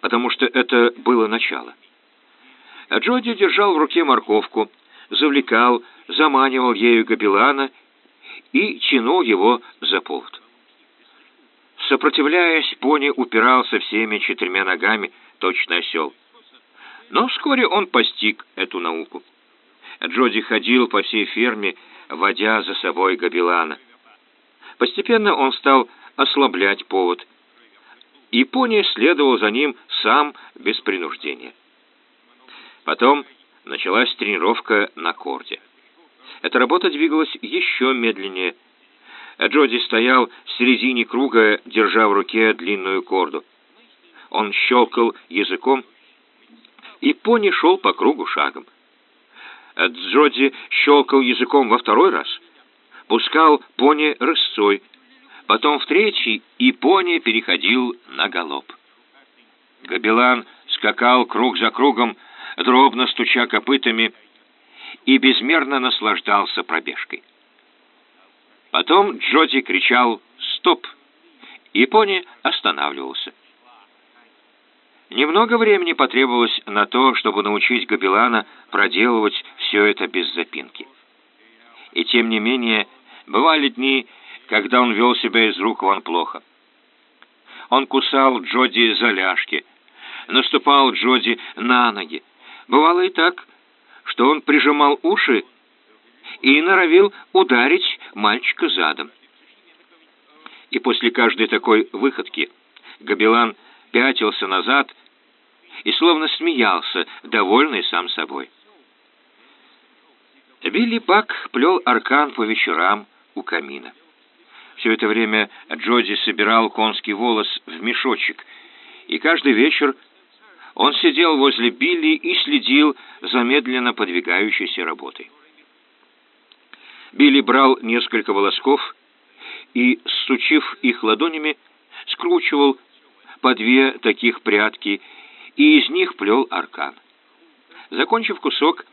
потому что это было начало. А Джоди держал в руке морковку, завлекал, заманивал ею Габилана и тянул его за повод. Сопротивляясь, пони упирался всеми четырьмя ногами, точно осел. Но вскоре он постиг эту науку. Джоди ходил по всей ферме, водя за собой Габилана. Постепенно он стал ослаблять повод, и пони следовал за ним сам без принуждения. Потом началась тренировка на корде. Эта работа двигалась еще медленнее. Джоди стоял в середине круга, держа в руке длинную корду. Он щелкал языком, и пони шел по кругу шагом. Джоди щелкал языком во второй раз, пускал пони рысцой, потом в третий, и пони переходил на галоп. Габелан скакал круг за кругом, дробно стуча копытами, и безмерно наслаждался пробежкой. Потом Джоди кричал «Стоп!», и пони останавливался. Немного времени потребовалось на то, чтобы научить Габелана проделывать все это без запинки. И тем не менее, бывали дни, когда он вел себя из рук вон плохо. Он кусал Джоди за ляжки, наступал Джоди на ноги. Бывало и так, что он прижимал уши и норовил ударить мальчика задом. И после каждой такой выходки Габелан пятился назад и словно смеялся, довольный сам собой. Билли Бак плел аркан по вечерам у камина. Все это время Джоди собирал конский волос в мешочек, и каждый вечер он сидел возле Билли и следил за медленно подвигающейся работой. Билли брал несколько волосков и, сучив их ладонями, скручивал по две таких прядки и из них плел аркан. Закончив кусок,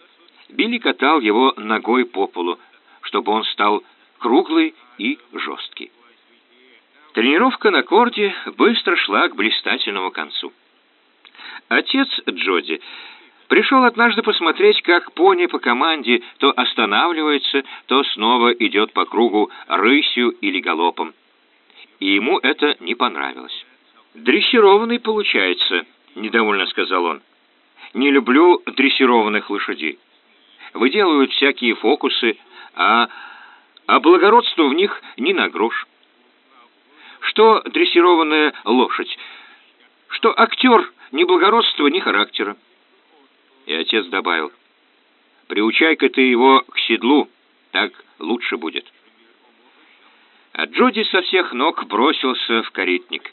Билли катал его ногой по полу, чтобы он стал круглый и жесткий. Тренировка на корде быстро шла к блистательному концу. Отец Джоди пришел однажды посмотреть, как пони по команде то останавливается, то снова идет по кругу рысью или галопом. И ему это не понравилось. «Дрессированный получается», — недовольно сказал он. «Не люблю дрессированных лошадей. Выделывают всякие фокусы, а, а благородство в них ни на грош. Что дрессированная лошадь? Что актер ни благородства, ни характера?» И отец добавил, «Приучай-ка ты его к седлу, так лучше будет». А Джоди со всех ног бросился в каретник.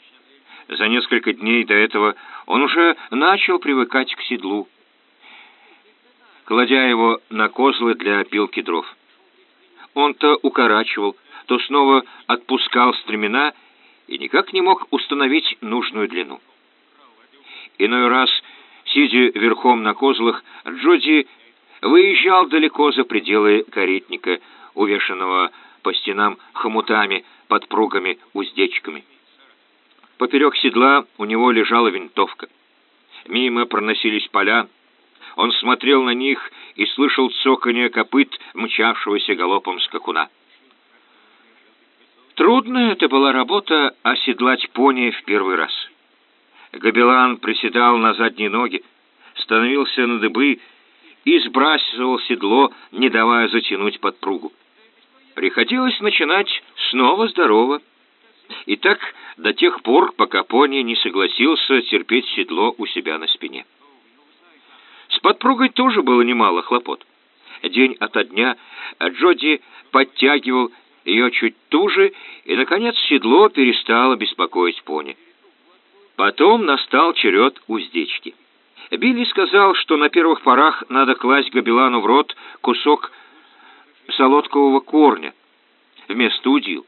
За несколько дней до этого он уже начал привыкать к седлу, кладя его на козлы для опилки дров. Он то укорачивал, то снова отпускал стремена и никак не мог установить нужную длину. Иной раз, сидя верхом на козлах, Джоди выезжал далеко за пределы каретника, увешанного по стенам хомутами, подпругами, уздечками. Поперек седла у него лежала винтовка. Мимо проносились поля. Он смотрел на них и слышал цоканье копыт мчавшегося галопом скакуна. Трудная это была работа оседлать пони в первый раз. Габелан приседал на задние ноги, становился на дыбы и сбрасывал седло, не давая затянуть подпругу. Приходилось начинать снова здорово. И так до тех пор, пока пони не согласился терпеть седло у себя на спине. С подпругой тоже было немало хлопот. День ото дня Джоди подтягивал ее чуть туже, и, наконец, седло перестало беспокоить пони. Потом настал черед уздечки. Билли сказал, что на первых порах надо класть Габелану в рот кусок солодкового корня вместо удил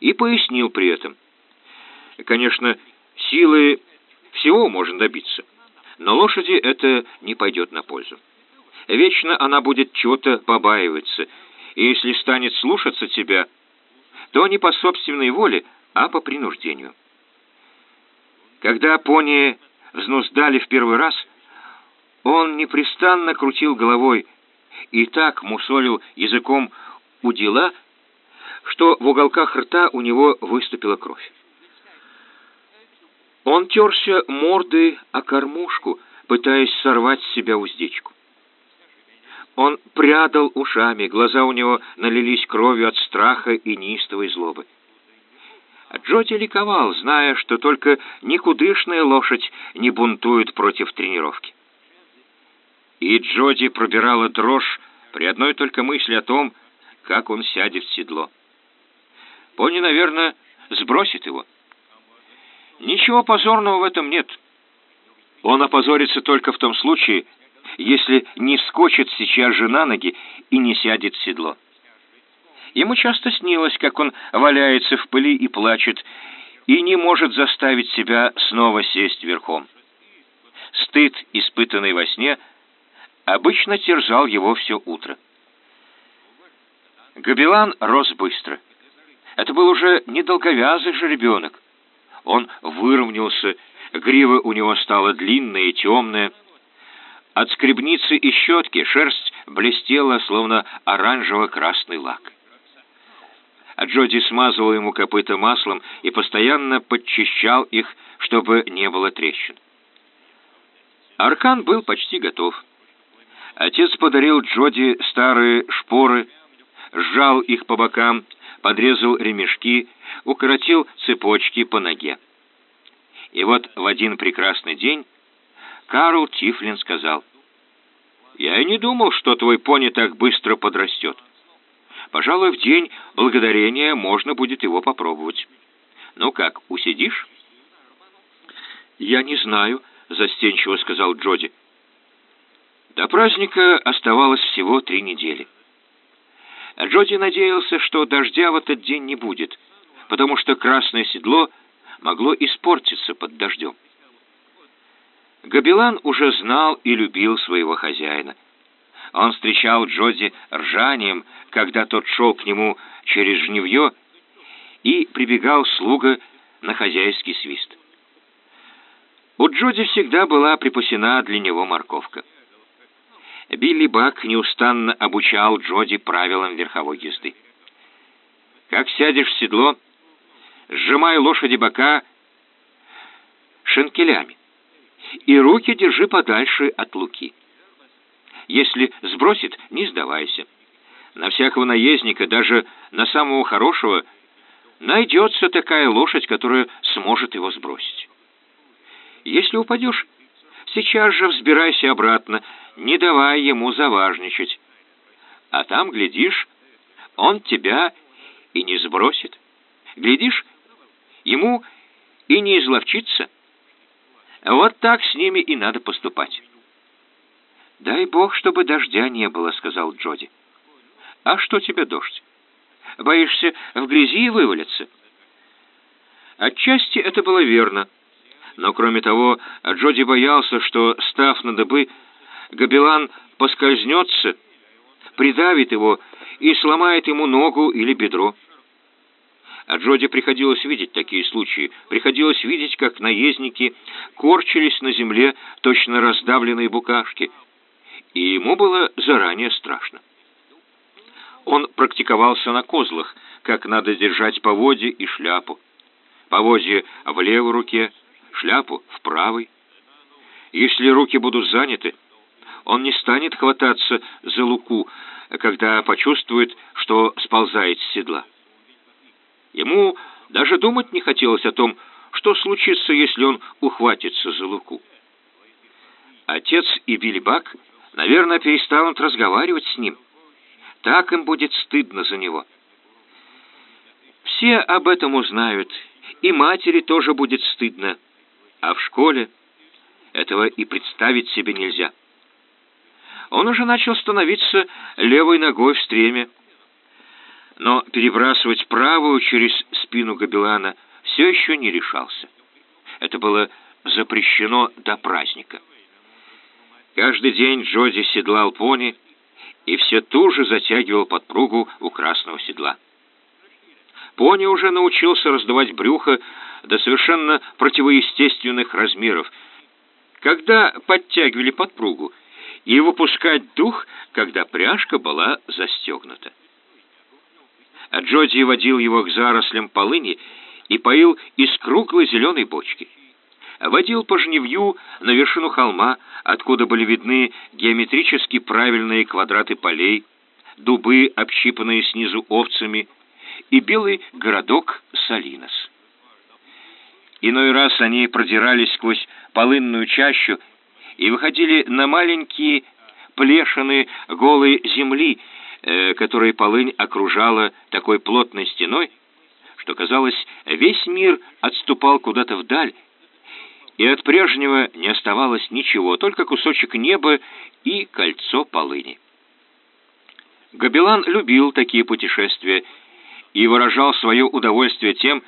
и пояснил при этом. Конечно, силы всего можно добиться, но лошади это не пойдет на пользу. Вечно она будет чего-то побаиваться, и если станет слушаться тебя, то не по собственной воле, а по принуждению. Когда пони взнуздали в первый раз, он непрестанно крутил головой и так мусолил языком у дела, что в уголках рта у него выступила кровь. Он терся мордой о кормушку, пытаясь сорвать с себя уздечку. Он прядал ушами, глаза у него налились кровью от страха и неистовой злобы. Джоди ликовал, зная, что только никудышная лошадь не бунтует против тренировки. И Джоди пробирала дрожь при одной только мысли о том, как он сядет в седло. Пони, наверное, сбросит его. Ничего позорного в этом нет. Он опозорится только в том случае, если не вскочит сейчас же на ноги и не сядет в седло. Ему часто снилось, как он валяется в пыли и плачет, и не может заставить себя снова сесть верхом. Стыд, испытанный во сне, обычно терзал его все утро. Габелан рос быстро. Это был уже не долговязый жеребенок. Он выровнялся, грива у него стала длинная и темная. От скребницы и щетки шерсть блестела, словно оранжево-красный лак. А Джоди смазывал ему копыта маслом и постоянно подчищал их, чтобы не было трещин. Аркан был почти готов. Отец подарил Джоди старые шпоры, сжал их по бокам, подрезал ремешки, укоротил цепочки по ноге. И вот в один прекрасный день Карл Тифлин сказал, «Я и не думал, что твой пони так быстро подрастет. Пожалуй, в день благодарения можно будет его попробовать. Ну как, усидишь?» «Я не знаю», — застенчиво сказал Джоди. До праздника оставалось всего три недели. Джоди надеялся, что дождя в этот день не будет, потому что красное седло могло испортиться под дождем. Габелан уже знал и любил своего хозяина. Он встречал Джоди ржанием, когда тот шел к нему через жневье, и прибегал слуга на хозяйский свист. У Джоди всегда была припасена для него морковка. Билли Бак неустанно обучал Джоди правилам верховой езды. Как сядешь в седло, сжимай лошади бока шенкелями, и руки держи подальше от луки. Если сбросит, не сдавайся. На всякого наездника, даже на самого хорошего, найдется такая лошадь, которая сможет его сбросить. Если упадешь, сейчас же взбирайся обратно, не давай ему заважничать. А там, глядишь, он тебя и не сбросит. Глядишь, ему и не изловчится. Вот так с ними и надо поступать. «Дай Бог, чтобы дождя не было», — сказал Джоди. «А что тебе дождь? Боишься в грязи вывалиться?» Отчасти это было верно. Но кроме того, Джоди боялся, что, став на дыбы, Габелан поскользнется, придавит его и сломает ему ногу или бедро. А Джоди приходилось видеть такие случаи. Приходилось видеть, как наездники корчились на земле, точно раздавленные букашки. И ему было заранее страшно. Он практиковался на козлах, как надо держать поводья и шляпу. Поводья в левой руке, шляпу в правой. Если руки будут заняты, он не станет хвататься за луку, когда почувствует, что сползает с седла. Ему даже думать не хотелось о том, что случится, если он ухватится за луку. Отец и Бильбак, наверное, перестанут разговаривать с ним. Так им будет стыдно за него. Все об этом узнают, и матери тоже будет стыдно. А в школе этого и представить себе нельзя. Он уже начал становиться левой ногой в стреме, но перебрасывать правую через спину Габелана все еще не решался. Это было запрещено до праздника. Каждый день Джоди седлал пони и все туже затягивал подпругу у красного седла. Пони уже научился раздавать брюхо до совершенно противоестественных размеров, когда подтягивали подпругу, и выпускать дух, когда пряжка была застегнута а Джоди водил его к зарослям полыни и поил из круглой зеленой бочки. Водил по жневью на вершину холма, откуда были видны геометрически правильные квадраты полей, дубы, общипанные снизу овцами, и белый городок Салинос. Иной раз они продирались сквозь полынную чащу и выходили на маленькие плешины голой земли, э, которые полынь окружала такой плотной стеной, что, казалось, весь мир отступал куда-то вдаль, и от прежнего не оставалось ничего, только кусочек неба и кольцо полыни. Габелан любил такие путешествия и выражал свое удовольствие тем,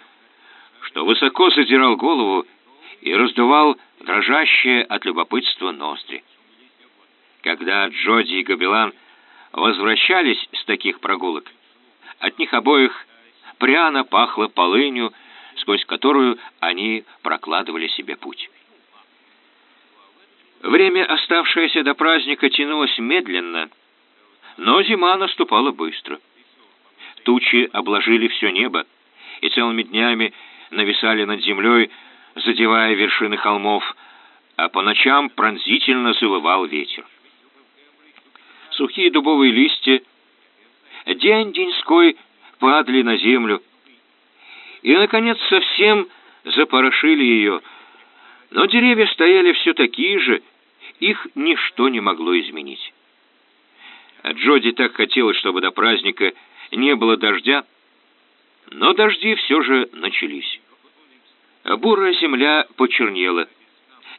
что высоко задирал голову и раздувал дрожащие от любопытства ноздри. Когда Джоди и Габелан возвращались с таких прогулок, от них обоих пряно пахло полынью, сквозь которую они прокладывали себе путь. Время, оставшееся до праздника, тянулось медленно, но зима наступала быстро. Тучи обложили все небо и целыми днями нависали над землей, задевая вершины холмов, а по ночам пронзительно завывал ветер. Сухие дубовые листья день-деньской падали на землю, и, наконец, совсем запорошили ее. Но деревья стояли все такие же, их ничто не могло изменить. Джоди так хотелось, чтобы до праздника не было дождя, но дожди все же начались. Бурая земля почернела,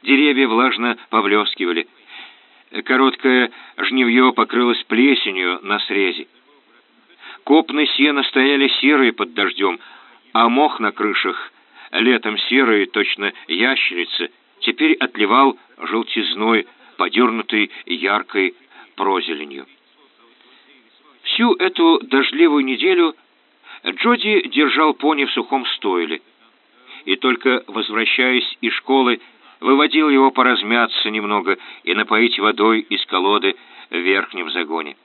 деревья влажно повлескивали, короткое жневье покрылось плесенью на срезе. Копны сена стояли серые под дождем, а мох на крышах, летом серый, точно ящерицы, теперь отливал желтизной, подернутый яркой прозеленью. Всю эту дождливую неделю Джоди держал пони в сухом стойле, и только возвращаясь из школы, выводил его поразмяться немного и напоить водой из колоды в верхнем загоне.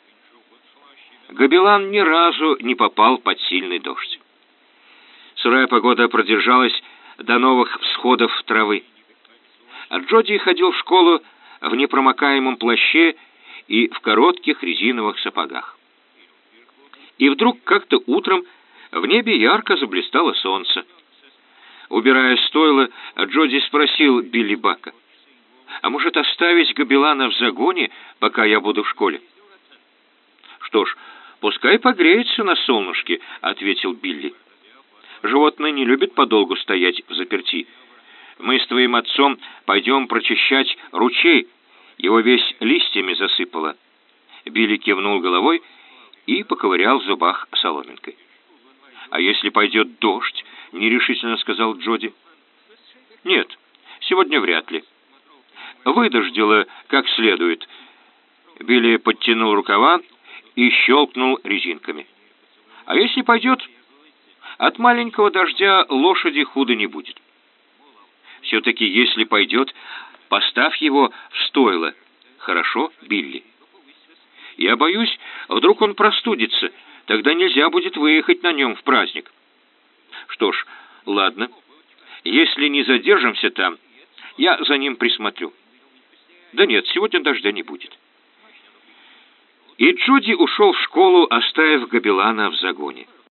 Габелан ни разу не попал под сильный дождь. Сырая погода продержалась до новых всходов травы. А Джоди ходил в школу в непромокаемом плаще и в коротких резиновых сапогах. И вдруг как-то утром в небе ярко заблистало солнце. Убирая стойло, Джоди спросил Билли Бака, «А может оставить Габелана в загоне, пока я буду в школе?» «Что ж, пускай погреется на солнышке», — ответил Билли. Животные не любят подолгу стоять в заперти. Мы с твоим отцом пойдем прочищать ручей, его весь листьями засыпало». Билли кивнул головой и поковырял в зубах соломинкой. «А если пойдет дождь?» — нерешительно сказал Джоди. «Нет, сегодня вряд ли. Выдождило как следует». Билли подтянул рукава и щелкнул резинками. «А если пойдет, от маленького дождя лошади худо не будет. Все-таки, если пойдет, поставь его в стойло. Хорошо, Билли? Я боюсь, вдруг он простудится, тогда нельзя будет выехать на нем в праздник. Что ж, ладно. Если не задержимся там, я за ним присмотрю. Да нет, сегодня дождя не будет. И Джуди ушел в школу, оставив Габелана в загоне.